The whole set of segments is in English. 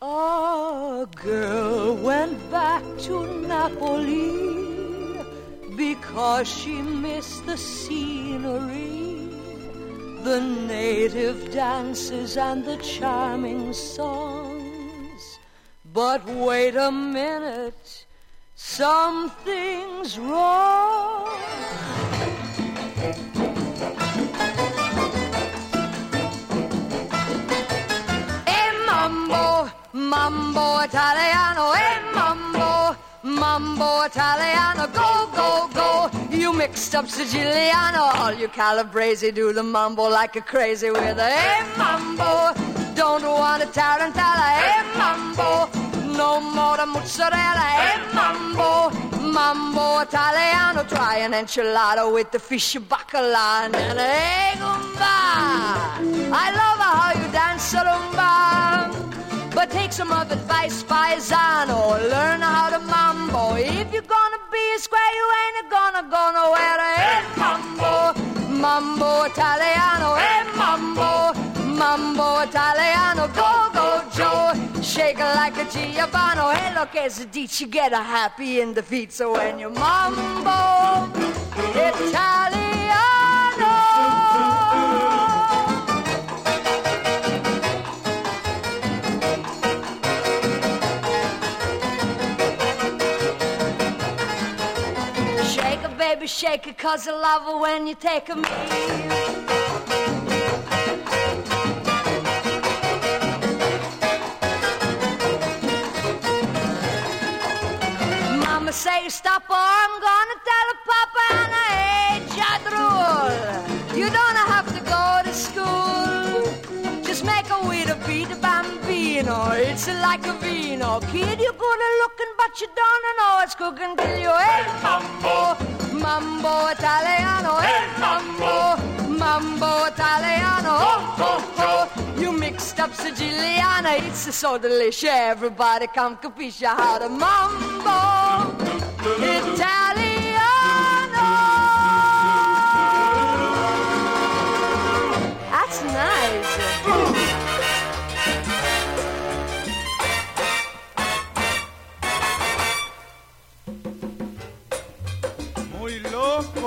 A girl went back to Napoli because she missed the scenery, the native dances, and the charming songs. But wait a minute, something's wrong. Mambo Italiano, hey mambo, mambo Italiano, go, go, go. You mixed up Siciliano, all you Calabrese do the mambo like a crazy with a hey mambo. Don't want a tarantella, hey mambo. No more the mozzarella, hey mambo. Mambo Italiano, try an enchilada with the fish bacala and hey gumba. I love how you dance rumba. Some of advice, paisano. Learn how to mambo. If you're gonna be a square, you ain't gonna go nowhere. Hey, mambo, mambo Italiano. Hey, mambo, mambo Italiano. Go, go, Joe. Shake it like a Giovanni. Hey, look, as a ditch, you get a happy in the feet. So when you mambo Italiano. Shake it, cause I love it when you take a me. Mama say stop or I'm gonna like a vino. Kid, you're good looking, but you don't know it's cooking till you hey mambo. Mambo Italiano, hey mambo, mambo Italiano, oh, oh, oh. You mixed up Siciliana, it's so delicious. Everybody come capisce how to mambo Italiano.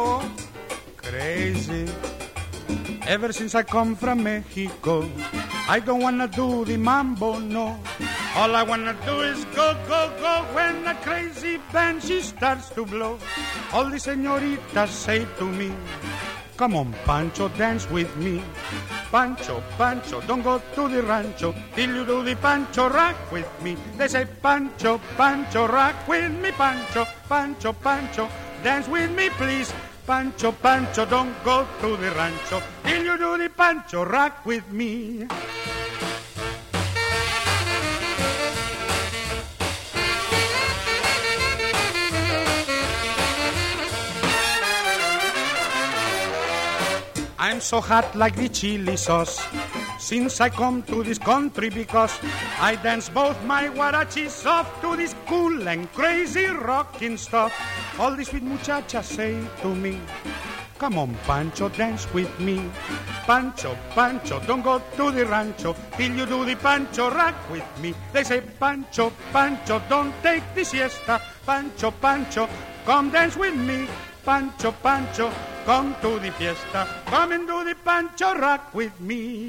Loco, crazy. Ever since I come from Mexico, I don't wanna do the mambo, no. All I wanna do is go, go, go when the crazy band she starts to blow. All the señoritas say to me, Come on, Pancho, dance with me. Pancho, Pancho, don't go to the rancho till you do the Pancho rock with me. They say, Pancho, Pancho, rock with me, Pancho, Pancho, Pancho. Dance with me, please. Pancho, Pancho, don't go to the rancho. Till you do the Pancho, rock with me. I'm so hot like the chili sauce since I come to this country because I dance both my huarachis off to this cool and crazy rocking stuff. All these sweet muchachas say to me, Come on, Pancho, dance with me. Pancho, Pancho, don't go to the rancho till you do the Pancho rock with me. They say, Pancho, Pancho, don't take the siesta. Pancho, Pancho, come dance with me. Pancho, Pancho, come to the fiesta. Come and do the Pancho rock with me.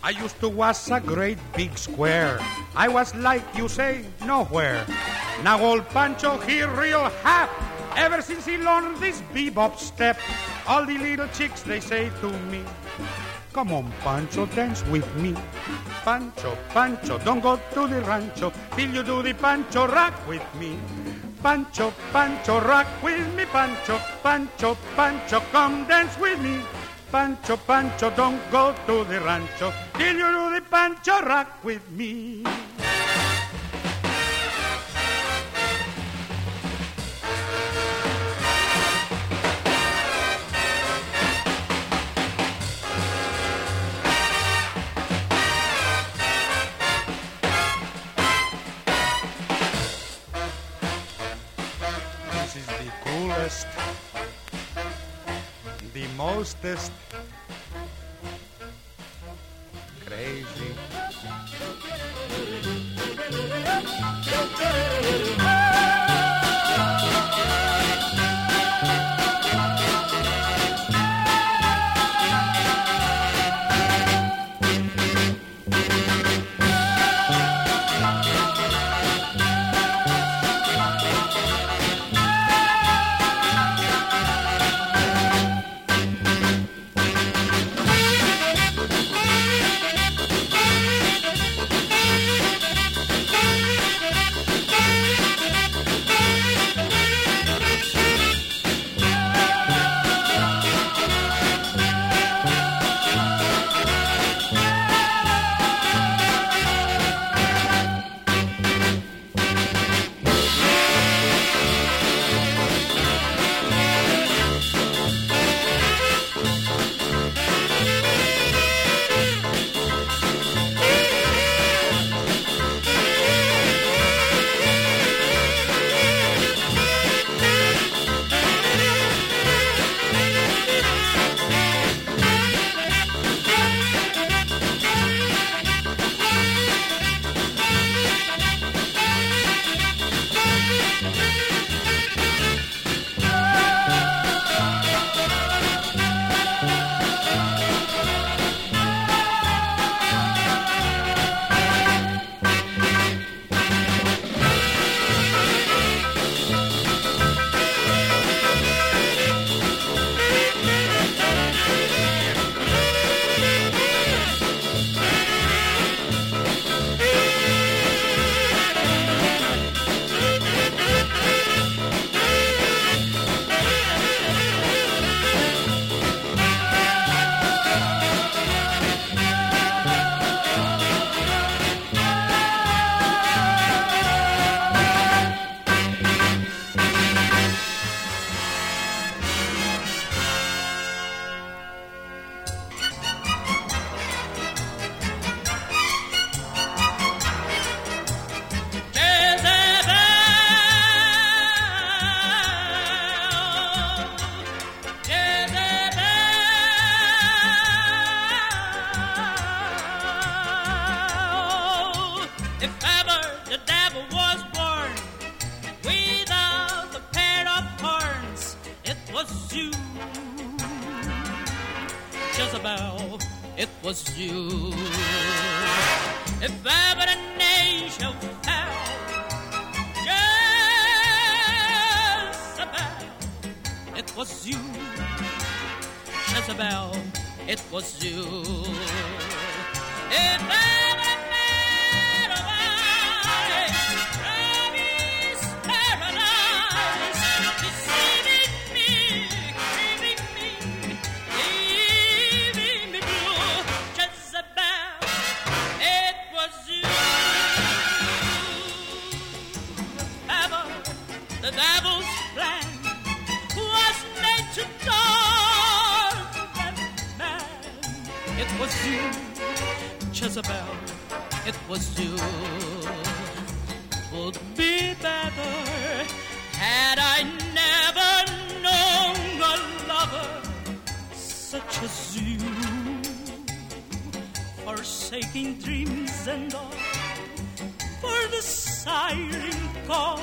I used to was a great big square. I was like you say, nowhere. Now old Pancho he real happy. Ever since he learned this bebop step, all the little chicks they say to me, Come on, Pancho, dance with me. Pancho, Pancho, don't go to the rancho till you do the Pancho rock with me. Pancho, Pancho, rock with me, Pancho, Pancho, Pancho, come dance with me. Pancho, Pancho, don't go to the rancho till you do the Pancho rock with me. The Amen. Isabel, it was you. Would be better had I never known a lover such as you. Forsaking dreams and all for the siren call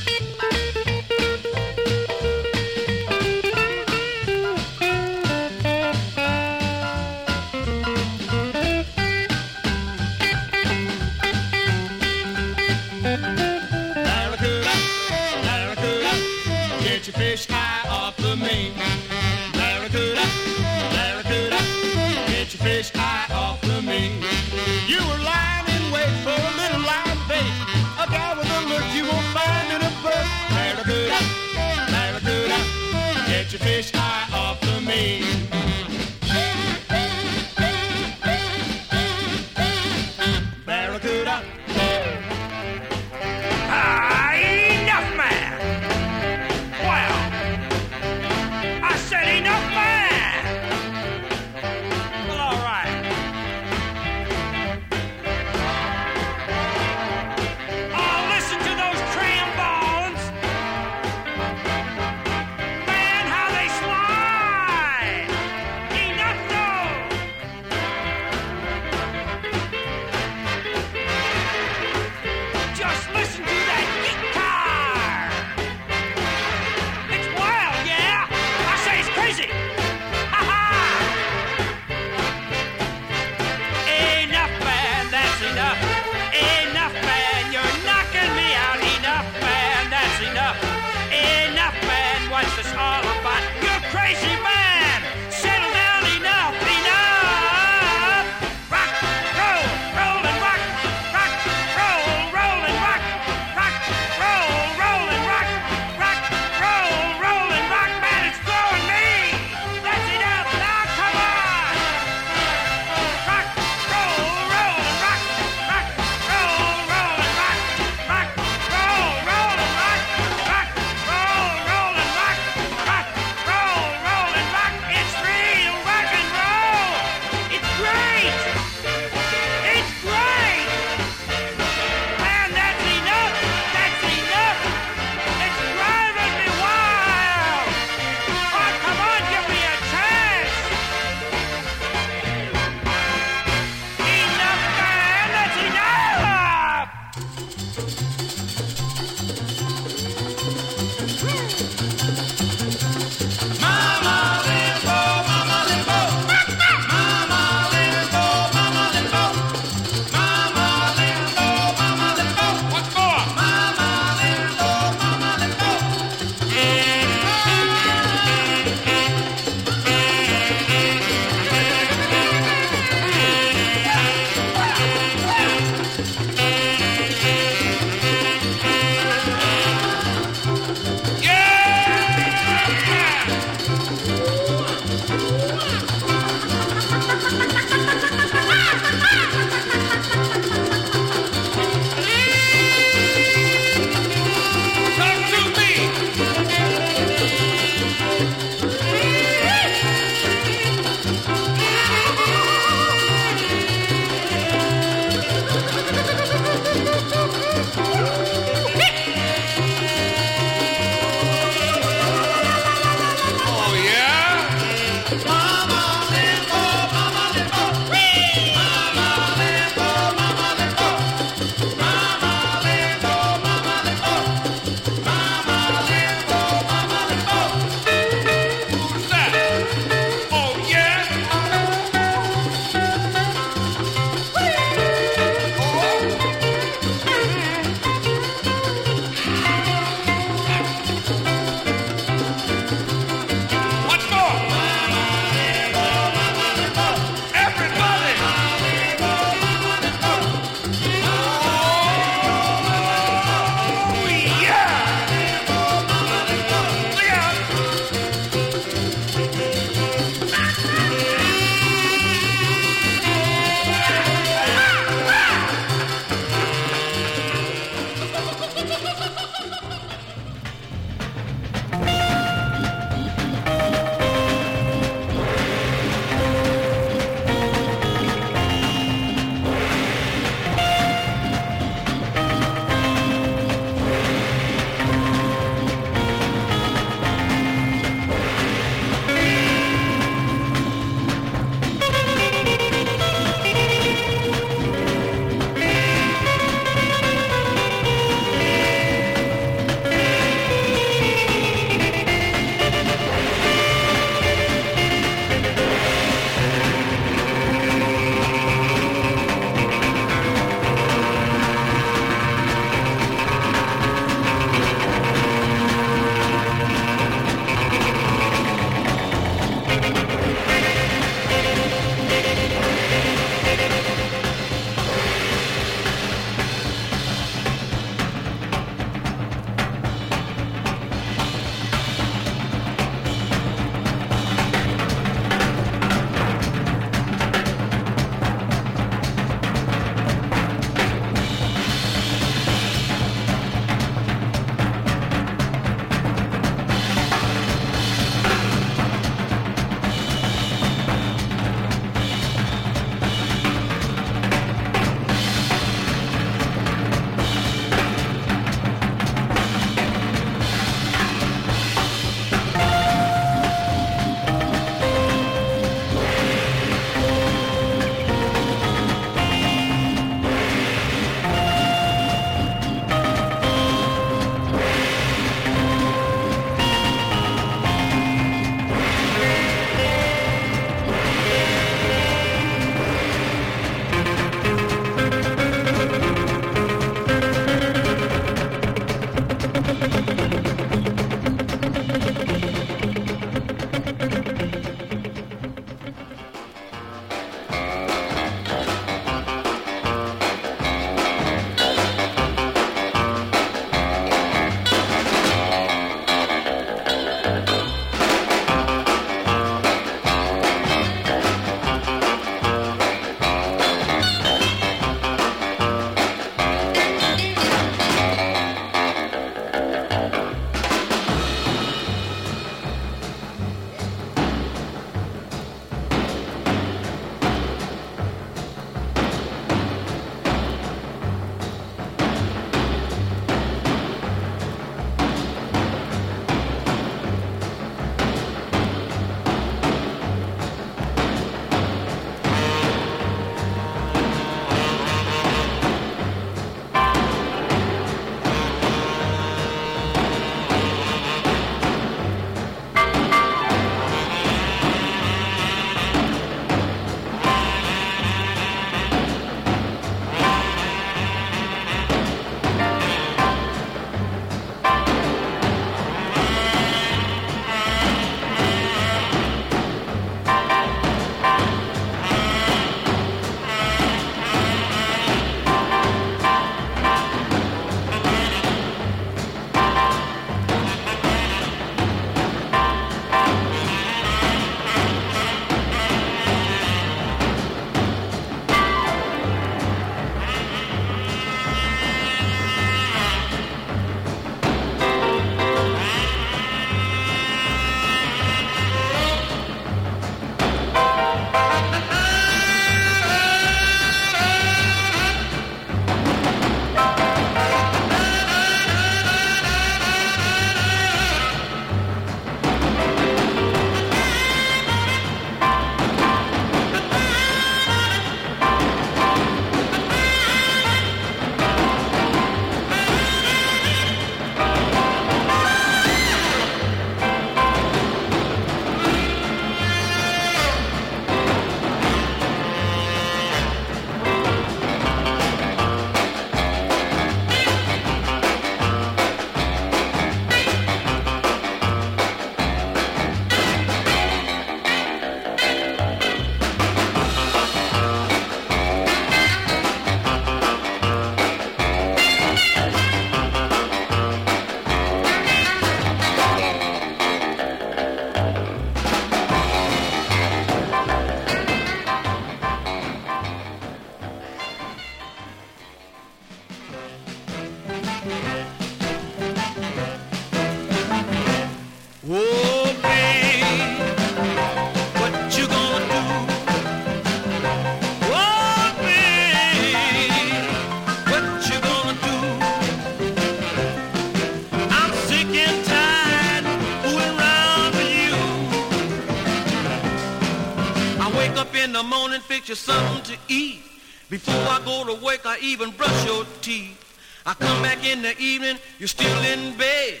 I even brush your teeth. I come back in the evening, you're still in bed.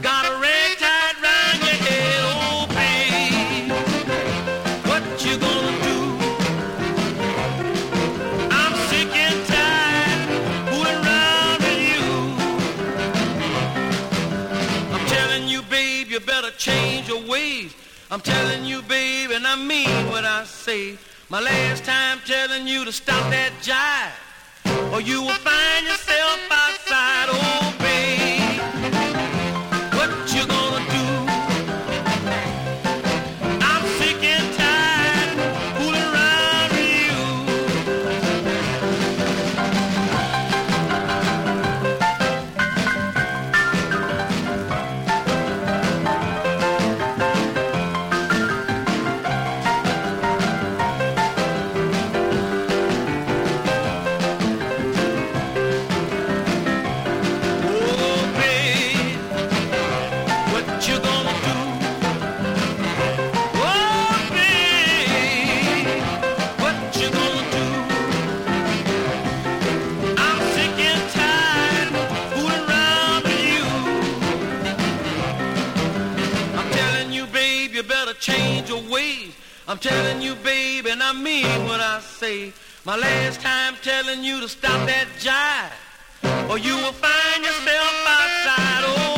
Got a rag tied round your head, oh babe. What you gonna do? I'm sick and tired fooling around with you. I'm telling you, babe, you better change your ways. I'm telling you, babe, and I mean what I say. My last time telling you to stop that jive, or you will find yourself telling you to stop that jive, or you will find yourself outside. Oh,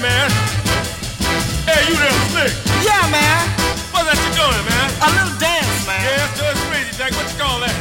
man. Hey, you there, sick? Yeah, man. What's that you doing, man? A little like what you call that?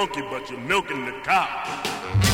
monkey, but you're milking the cow.